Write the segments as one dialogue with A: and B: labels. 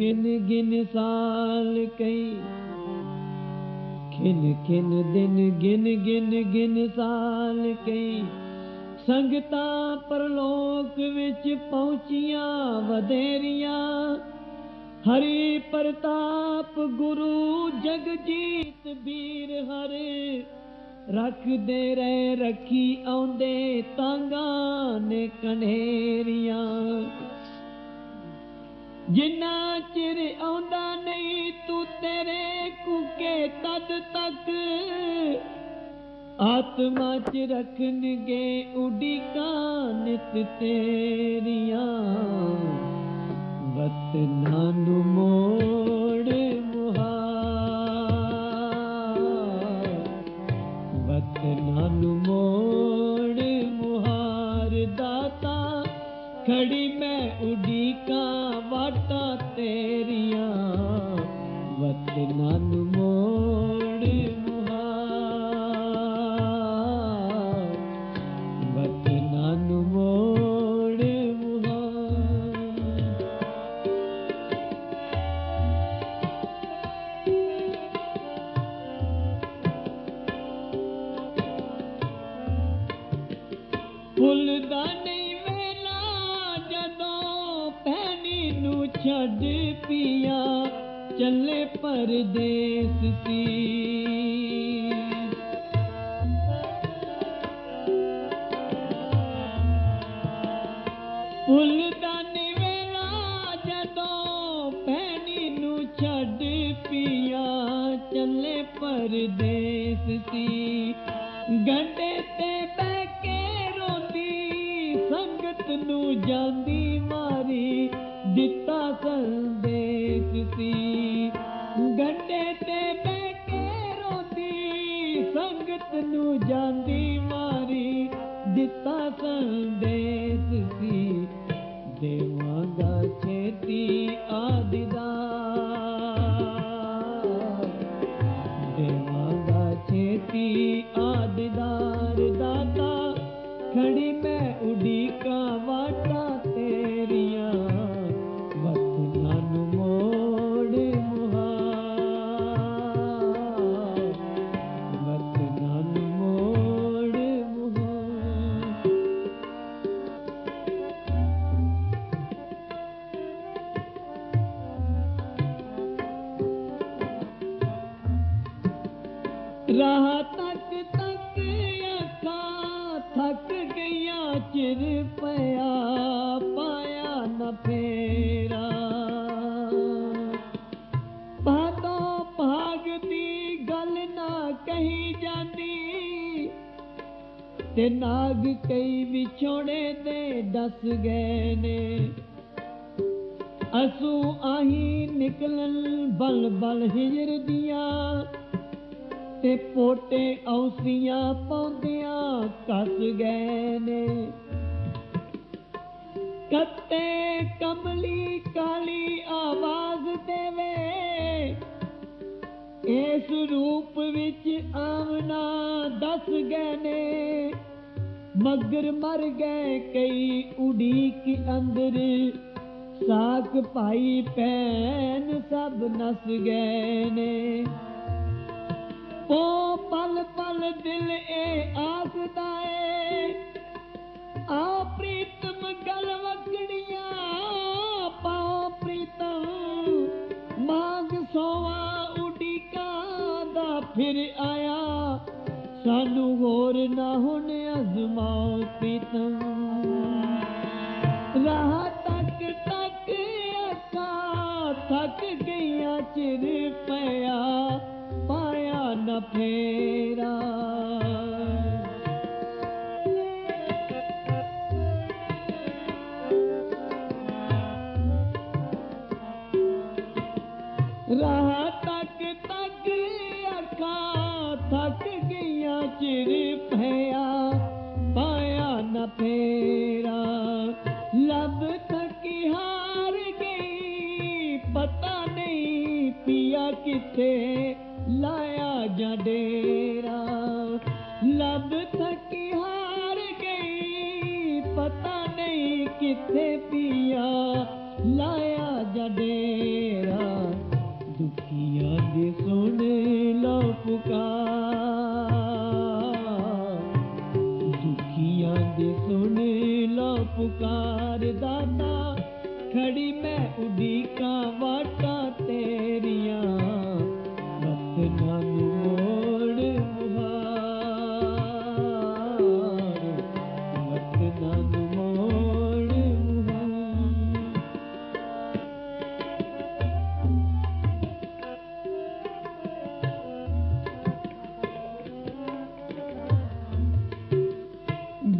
A: ਗਿਨ ਗਿਨ ਸਾਲ ਕਈ। ਖਿਨ ਖਿਨ ਦਿਨ ਗਿਨ ਗਿਨ ਗਿਨ ਸਾਲ ਕਈ। ਸੰਗਤਾਂ ਪਰਲੋਕ ਵਿੱਚ ਪਹੁੰਚੀਆਂ ਵਧੇਰੀਆਂ। ਹਰੀ ਪ੍ਰਤਾਪ ਗੁਰੂ ਜਗਜੀਤ ਵੀਰ ਹਰੇ। ਰੱਖਦੇ ਰਹਿ ਰੱਖੀ ਆਉਂਦੇ ਤਾਂਗਾ ਨੇ ਕਨੇਰੀਆਂ। ਜਿੰਨਾ ਚਿਰ ਆਉਂਦਾ ਨਹੀਂ ਤੂੰ ਤੇਰੇ ਕੁਕੇ ਤਦ ਤੱਕ। ਆਤਮਾ ਚ ਰੱਖਣਗੇ ਉਡੀਕਾਂ ਨਿਤ ਤੇਰੀਆਂ। ਵਤਨਾਂ ਵਤਨਾਂ ਮੋੜ ਮੁਹਾਰ ਮੋੜ ਮੁਹਾਰ ਫੁੱਲਦਾ ਨਹੀਂ ਵੇਲਾ ਜਦੋਂ ਪੈਣੀ ਨੂੰ ਛੱਡ ਪਿਆ। ਚੱਲੇ ਪਰਦੇਸ ਸੀ ਫੁੱਲਦਾ ਨਹੀਂ ਵੇਲਾ ਜਦੋਂ ਪੈਣੀ ਨੂੰ ਛੱਡ ਪੀਆ। ਚੱਲੇ ਪਰਦੇਸ ਸੀ ਗੰਡੇ ਤੇ ਬਹਿ ਕੇ ਰੋਂਦੀ, ਸੰਗਤ ਨੂੰ ਜਾਂਦੀ। ਸੰਗਤ ਨੂੰ ਜਾਂਦੀ ਮਾਰੀ ਦਿੱਤਾ ਸੰਦੇਸ਼ ਸੀ ਦੇਵਾਂਗਾ ਛੇਤੀ ਆਦਿਦਾ ਰਾਹ ਤੱਕ ਤੱਕ ਅੱਖਾਂ ਥੱਕ ਗਈਆਂ, ਚਿਰ ਪਿਆ ਪਾਇਆ ਨ ਫੇਰਾ। ਬਾਤੋਂ ਭਾਗ ਦੀ ਗੱਲ ਨਾ ਕਹੀ ਜਾਂਦੀ, ਤੇ ਨਾਗ ਕਈ ਵਿਛੋੜੇ ਦੇ ਦੱਸ ਗਏ ਨੇ। ਅਸੂ ਆਹੀ ਨਿਕਲਣ ਬਲ ਬਲ ਹਿਜਰ ਦੀਆਂ ਤੇ ਪੋਟੇ ਔਸੀਆਂ ਪਾਉਂਦਿਆਂ ਕੱਸ ਗਏ ਨੇ। ਕੱਤੇ ਕਮਲੀ ਕਾਲੀ ਆਵਾਜ਼ ਦੇਵੇ, ਇਸ ਰੂਪ ਵਿੱਚ ਆਵਣਾ ਦੱਸ ਗਏ ਨੇ। ਮਗਰ ਮਰ ਗਏ ਕਈ ਉਡੀਕ ਅੰਦਰ ਸਾਖ ਭਾਈ ਭੈਣ ਸਭ ਨਸ ਗਏ ਨੇ। ਉਹ ਪਲ ਪਲ ਦਿਲ ਇਹ ਆਖਦਾ ਏ। ਆ ਪ੍ਰੀਤਮ ਗਲ ਵਗੜੀਆਂ ਪਾਓ ਪ੍ਰੀਤਮ ਮੰਗ ਸੋਵਾ ਉਡੀਕਾ ਦਾ ਫਿਰ ਆਇਆ ਅੱਖਾਂ ਥੱਕ ਗਈਆਂ ਚਿਰ ਪਿਆ ਪਾਇਆ ਨ ਫੇਰਾ ਲੱਭ ਥਕੀ ਹਾਰ ਗਈ ਪਤਾ ਨਹੀਂ ਪਿਆ ਕਿੱਥੇ ਲਾਇਆ ਜਾਂ ਦੁਖੀਆਂ ਦੇ ਸੋਹਣੇ ਲਾ ਪੁਕਾਰ। ਦੇ ਸੋਹਣੇ ਲਾ ਪੁਕਾਰ। ਦਾਤਾ ਖੜੀ ਮੈਂ ਉਡੀਕਾਂ ਵਾਟਾ।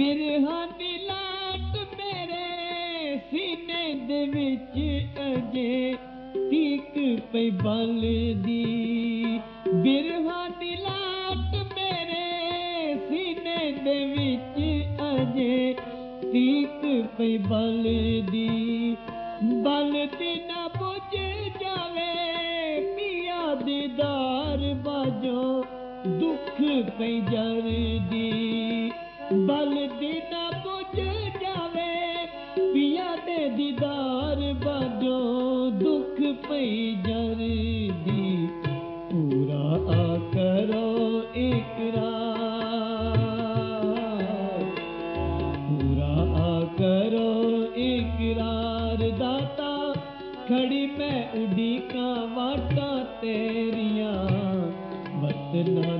A: ਬਿਰਹਾਂ ਦੀ ਲਾਟ ਮੇਰੇ ਸੀਨੇ ਦੇ ਵਿੱਚ ਅਜੇ ਤੀਕ ਪਈ ਬਲਦੀ। ਬਿਰਹਾਂ ਦੀ ਲਾਟ ਮੇਰੇ ਸੀਨੇ ਦੇ ਵਿੱਚ ਅਜੇ ਤੀਕ ਪਈ ਬਲਦੀ। ਬਲਦੀ ਨਾ ਬੁਝ ਜਾਵੇ ਪੀਆ ਦੀਦਾਰ ਬਾਜੋ ਦੁੱਖ ਪਈ ਜਰਦੀ। ਬਲਦੀ ਨਾ ਬੁਝ ਜਾਵੇ, ਪੀਆ ਦੇ ਦੀਦਾਰ ਬਾਜੋ, ਦੁੱਖ ਪਈ ਜਰਦੀ ਪੂਰਾ ਆ ਕਰੋ ਇਕਰਾਰ। ਪੂਰਾ ਆ ਕਰੋ ਇਕਰਾਰ। ਦਾਤਾ, ਖੜੀ ਮੈਂ ਉਡੀਕਾਂ ਵਾਟਾਂ ਤੇਰੀਆਂ। ਵਤਨਾਂ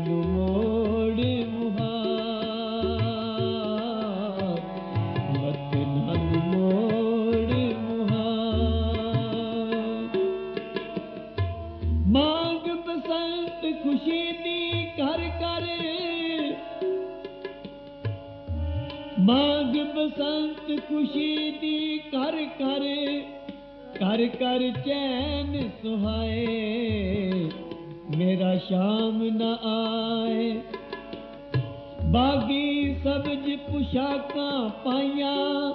A: ਸ਼ਾਮ ਨਾ ਆਏ। ਬਾਗੀ ਸਬਜ ਪੁਸ਼ਾਕਾਂ ਪਾਈਆਂ।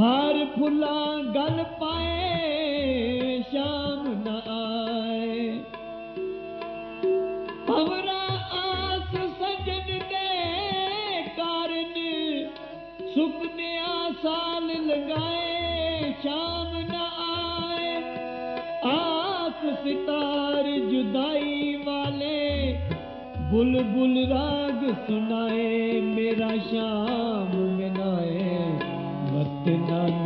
A: ਹਾਰ ਫੁੱਲਾਂ ਗਲ ਪਾਏ, ਸ਼ਾਮ ਨਾ ਆਏ। ਅਵਰਾ ਆਸ ਸਜਣ ਦੇ ਕਾਰਨ ਸੁਪਨਿਆਂ ਸਾਲ ਲਗਾਏ ਸ਼ਾਮ ਨਾ ਆਏ। ਆਸ ਸਿਤਾਰ ਜੁਦਾਈ ਬੁਲਬੁਲ ਰਾਗ ਸੁਨਾਏ ਮੇਰਾ ਸ਼ਾਮ ਮਨਾਏ। ਵਤਨਾਂ ਨੂੰ ਮੋੜ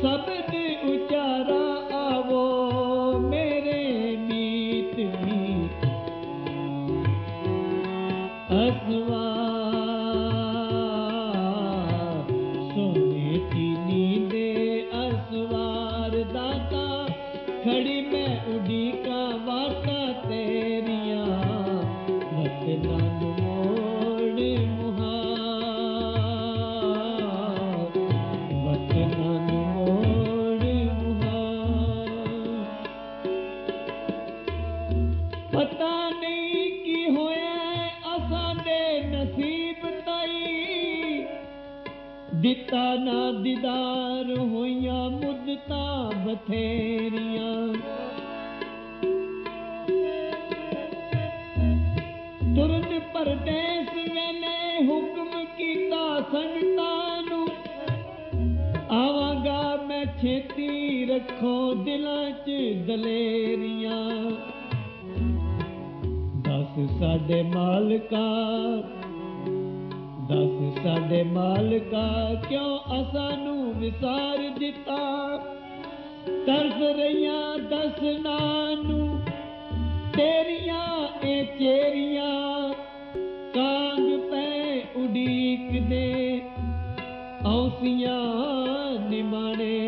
A: sabe ਦਿੱਤਾ ਨਾ ਦੀਦਾਰ ਹੋਈਆਂ ਮੁੱਦਤਾਂ ਬਥੇਰੀਆਂ। ਤੁਰਨ ਪਰਦੇਸ ਵੇਲੇ ਹੁਕਮ ਕੀਤਾ ਸੰਗਤਾਂ ਨੂੰ। ਆਵਾਂਗਾ ਮੈਂ ਛੇਤੀ ਰੱਖੋ ਦਿਲਾਂ 'ਚ ਦਲੇਰੀਆਂ। ਦਸ ਸਾਡੇ ਮਾਲਕਾ ਦੱਸ ਸਾਡੇ ਮਾਲਕਾ ਕਿਉਂ ਅਸਾਂ ਨੂੰ ਵਿਸਾਰ ਦਿੱਤਾ? ਤਰਸ ਰਹੀਆਂ ਦਸਨਾ ਨੂੰ, ਤੇਰੀਆਂ ਇਹ ਚੇਰੀਆਂ ਕਾਂਗ ਪੈ ਉਡੀਕਦੇ, ਔਸੀਆਂ ਨਿਮਾਣੇ।